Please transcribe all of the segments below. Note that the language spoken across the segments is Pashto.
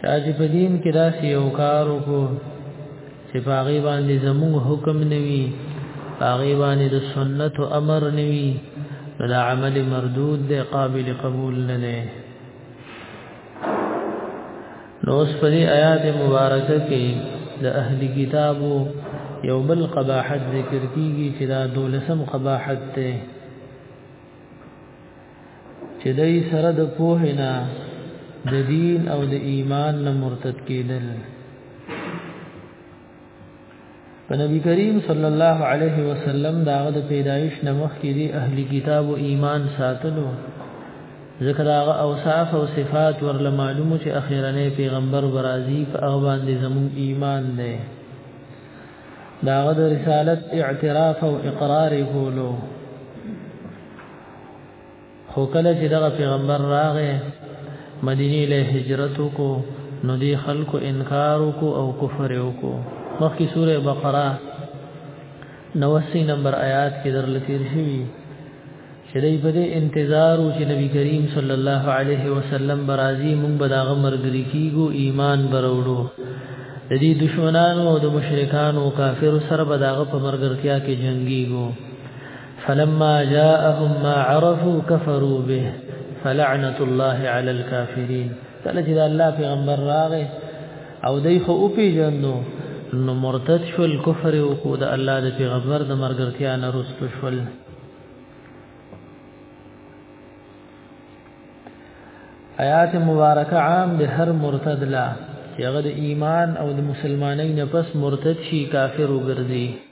چا چې په دین کې داسې یو کار وکړو چې په هغې باندې زموږ حکم نه وي په هغې باندې د سنت و امر نه وي نو دا عمل مردود دی قابل قبول نه دی نو اوس په دې آیات مبارکه کې د اهل کتابو یو بل قباحت ذکر کیږي چې دا دولسم قباحت دی چې دای سره د پوهې نه د دین او د ایمان نه مرتد کېدل په نبی کریم صلی الله علیه وسلم دا د پیدایش نمخ کې دی اهلی کتاب او ایمان ساتلو ذکر هغه اوصاف او صفات ورله معلومه چې اخیرنه پیغمبر برازي په هغه باندې زموږ ایمان دی دا د رسالت اعتراف او اقرار کولو خو کله چې دغه پیغمبر راغې مدینه له هجرت کو نو دی خلکو انکار کو او کفر کو مخکې سوره بقره 90 نمبر آیات کې در لتیر شوی چې دې په دې انتظار او چې نبی کریم صلی الله علیه وسلم برازي مونږ به دا غمر ګری کیګو ایمان بروړو د دې دشمنانو او د مشرکانو کافر سره به داغه په مرګرتیا کې جنگيګو فلما جاءهم ما عرفوا كفروا به فلعنت الله على الكافرين کله چې الله پیغمبر راغې او دای خو او پیژنو نو مرتد شول کفر او کو د الله د پیغمبر د مرګرتیا نه رسو شول آیات مبارکه عام د هر مرتد لا چې هغه د ایمان او د مسلمانۍ نه پس مرتد شي کافر وګرځي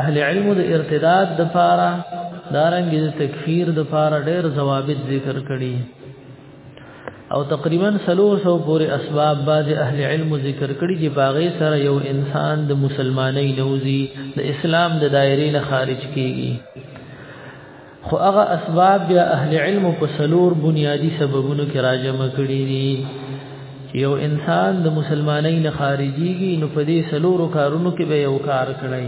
اهل علم د ارتداد د پاره دارنګ د تکفیر د پاره ډېر ضوابط ذکر کړي او تقریبا 300 پورې اسباب باز اهل علم ذکر کړي چې باغې سره یو انسان د مسلمانۍ نوځي د اسلام د دایرې نه خارج کیږي خو هغه اسباب بیا اهل علم په سلور بنیادی سببونو کې راجم کړی دي یو انسان د مسلمانۍ نه خارجيږي نو په دې سلور کارونو کې به یو کار کړی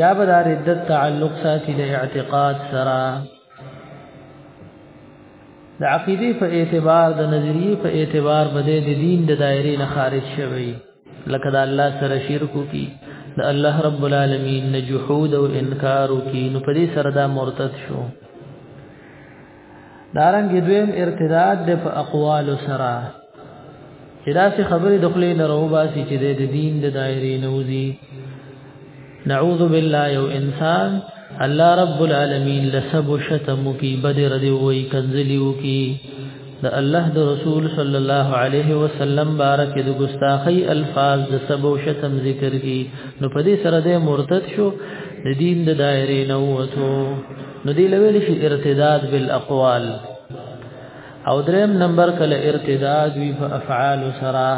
یا به د ردت تعلق ساتي د اعتقاد سره د عقیده په اعتبار د نظریه په اعتبار بده د دین د دایره نه خارج شوی لکه دا الله سره شرک کی د الله رب العالمین نه جحود او انکار کی نو په دې سره دا مرتد شو دارنګ دویم ارتداد د په اقوال سره چې دا څه خبرې دخلې نه روباسي چې د دین د دایرې نوځي نعوذ بالله یو انسان الله رب العالمین لسب شتم کی بدر دی وی کنزلیو کی د الله د رسول صلی الله علیه وسلم بارک د ګستاخی الفاظ د سب او شتم ذکر کی نو په دې سره د مرتد شو د دین د دایره نه وته نو دی لویل شي ارتداد بالاقوال او دریم نمبر کله ارتداد وی په افعال سره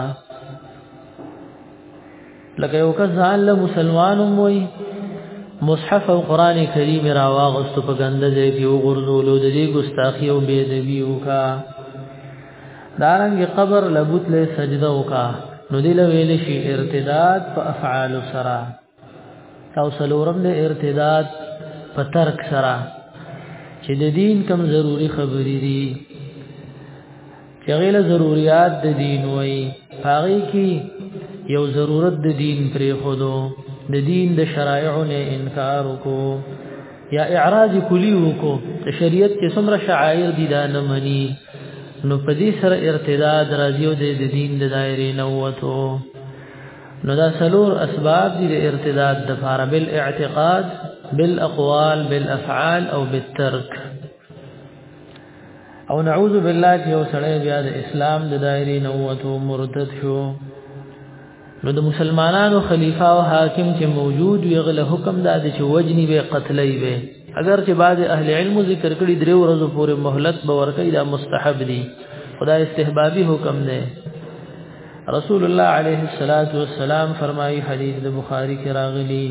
لکه یو کس ځان له مسلمانو موي مصحف او قران کریم را واغست په ګنده ځای کې وګرځولو د دې ګستاخی او بے ادبی وکا دارنګ قبر لبوت له سجده وکا نو دې له ویل شي ارتداد په افعال سره او سلورم د ارتداد په ترک سره چې د دین کم ضروری خبرې دي چې غیله ضرورت د دین وای هغه کې یو ضرورت د دین پرې خودو د دین د شرایعو نه انکار وکړو یا اعراض کلی وکړو شریعت کې څومره شعائر دي دا نه مني نو په دې سره ارتداد راځي او د دین د دایره نه وته نو دا سلور اسباب دي د ارتداد د فار بل اعتقاد بل اقوال بل افعال او بالترک او نعوذ بالله چې یو سړی بیا د اسلام د دایری نووتو مرتد شو نو د مسلمانانو خلیفہ او حاکم چې موجود وي غل حکم دا د چې وجنی به قتلای به اگر چې بعض اهل علم ذکر کړي درې ورځې پورې مهلت به ورکړي دا مستحب دي خدا استحبابي حکم دی رسول الله عليه الصلاة والسلام فرمایي حدیث د بخاری کې راغلی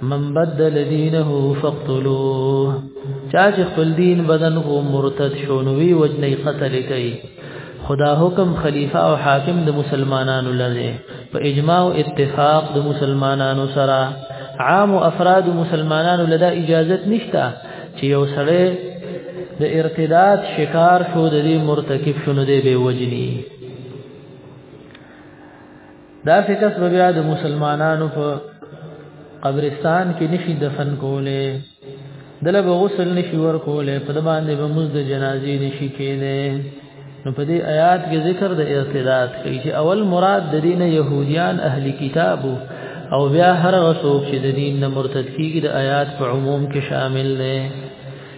من بدل دینه فقتلوه چا چې خپل دین بدن غو مرتد شو نو وی وجنې قتل کوي خدا حکم خلیفہ او حاکم د مسلمانانو لره په اجماع او اتفاق د مسلمانانو سره عام او افراد مسلمانانو لدا اجازه نشته چې یو سره د ارتداد شکار شو د مرتکب شونه دی به وجنی دا فکر بیا د مسلمانانو په قبرستان کې نشي دفن کوله دله به غسل نشي ور کوله په د باندې به مز د جنازې نشي کېده نو په دې آیات کې ذکر د ارتداد کوي چې اول مراد د دین يهوديان اهلي کتابو او بیا هر غسوب چې د دین نه مرتد کیږي د آیات په عموم کې شامل دی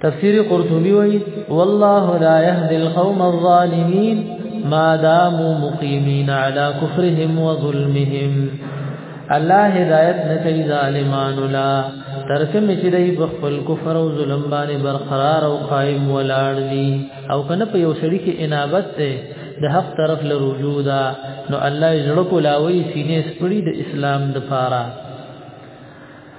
تفسیر قرطبی وی والله لا يهدي القوم الظالمين ما داموا مقيمين على كفرهم وظلمهم الله هدایت نکي ظالمان لا ترڅ مې چې دای په خپل کفر او ظلم باندې برقرار او قائم ولاړ دي او کنه په یو سړي کې انابت ده د حق طرف له رجوع ده نو الله یې زړه کولاوي سینې سپړي د اسلام د پاره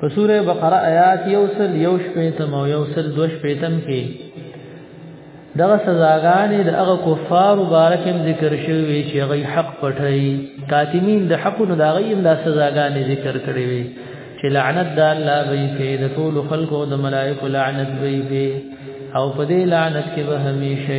په سوره بقره آیات یو سل یو شپیتم او یو سل دو شپیتم کې دغه سزاګانې د هغه کفار مبارکم ذکر شوی چې هغه حق پټي کاتمین د حق نو دا غیم د سزاګانې ذکر کړی وي چې لعنت د الله وی په د ټول خلکو او د ملائکه لعنت وی په او په دې لعنت کې به همیشه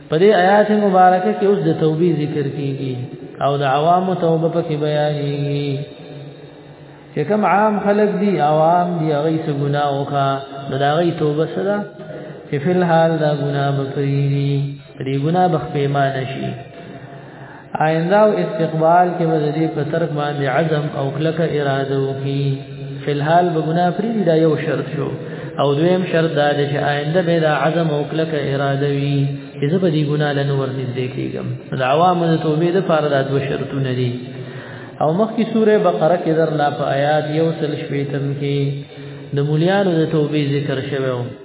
په دې آیات مبارکه کې اوس د توبې ذکر کیږي او د عوامو توبه پکې بیانېږي چې کوم عام خلک دي عوام دي هغه څه ګناه وکا نو دا غي توبه سره چې فل حال دا ګناه بکري دي دې ګناه بخ پیمانه شي آینده او استقبال کې وزدي په ترک باندې عزم او کلک اراده وکي فلحال به ګناه پری دا یو شرط شو او دویم شرط دا دی چې آینده به دا عزم او کلک اراده وي چې زه به دې ګناه لنه ورنږدې کېږم دا عوامو د توبې د پاره دا دوه شرطونه دي او مخکې سوره بقره کې در لا په آیات یو سل شپېتم کې د مولیانو د توبې ذکر شوی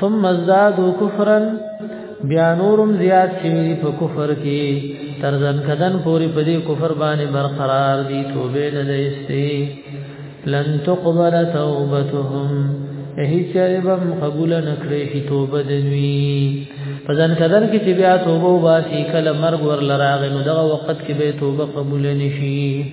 ثم ازدادوا كفرا بیا نورم زیات شوی په کفر کې تر ځن کدن پوری په دې کفر باندې برقرار دي توبه نه دیستي لن تقبل توبتهم هیڅ ربم قبول نکړي چې توبه دنوي په ځن کدن کې چې بیا توبه واسي کله مرګ ور لراغ نو دغه وخت کې به توبه قبول نشي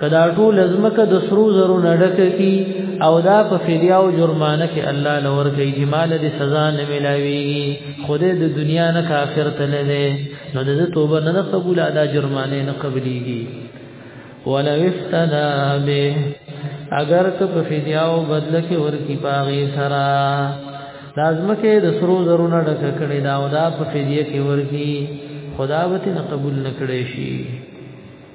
کدا ټول ازمکه د سرو زرو نډک کی او دا په فدیا او جرمانه کې الله لور کوي چې مال دې سزا نه ملاويږي خوده د دنیا نه کافر تل نه نو د توبه نه قبول ادا جرمانه نه قبليږي ولو افتنا به اگر ته په فدیا او بدل کې ورکی پاغي سرا لازمکه د سرو زرو نډک کړي دا او دا په فدیه کې ورکی خدا به نه قبول نکړي شي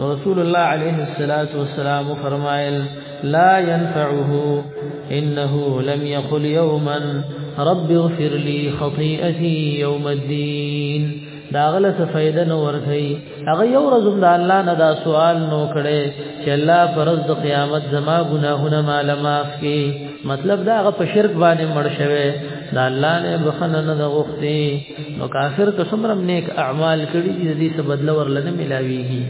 رسول الله عليه الصلاة والسلام فرمائل لا ينفعه إنه لم يقل يوما رب اغفر لي خطيئتي يوم الدين داغله څه فائدہ نو ورکي هغه یو ورځ د الله نه دا سوال نو کړي چې الله پرز د قیامت زما ګناهونه مال معاف کړي مطلب دا هغه په شرک باندې مړ شوی دا الله نه بخنه نه غوښتي نو کافر که څومره نیک اعمال کړی دي دې څه بدله ورله نه ملاويږي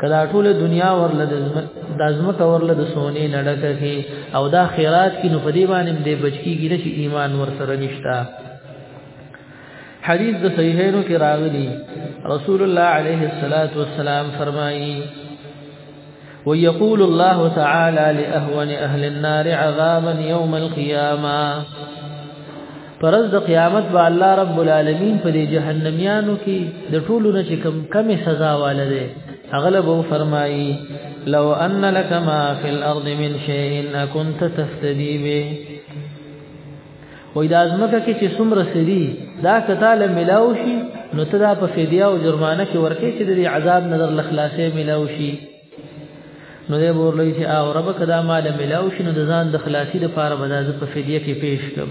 کدا ټول دنیا ورله د ازمت ورله د سونې نړکه کې او دا خیرات کې نو په دې باندې دې بچکی کې نشي ایمان ور سره نشتا حدیث د صحیحینو کې راغلی رسول الله علیه الصلاۃ والسلام فرمایي ويقول الله تعالى لأهون أهل النار عذابا يوم القيامة پرز د قیامت با الله رب العالمین په دې جهنميانو کې د ټولو نه چې کم کمې سزا والده اغلب فرمایي لو ان لك ما في الارض من شيء كنت تفتدي به وای دا ځمکه کې چې څومره سری دا کته له ملاو شي نو ته دا په فدیه او جرمانه کې ورکې چې د عذاب نظر لخلاصې ملاو شي نو دې ورلې چې او رب کدا مال ملاو شي نو د ځان د خلاصي د پاره بداز په فدیه کې پیش کم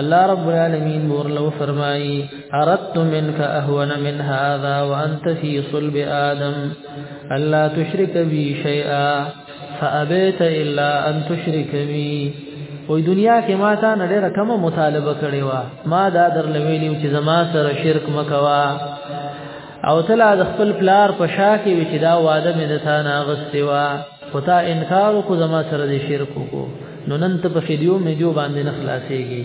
الله رب العالمین ورلو فرمایي اردت منك اهون من هذا وانت في صلب ادم الا تشرك بي شيئا فابيت الا ان تشرك بي وې دنیا کې ما تا نه ډېر کم مطالبه کړې و ما دا درلویلی چې زما سره شرک مکوا او تلا د خپل پلار په شا کې وی چې دا واده مې د تا نه غستې و خو تا انکار کو زما سره د شرک کو نو نن ته په فیدیو مې جو باندې نه خلاصېږي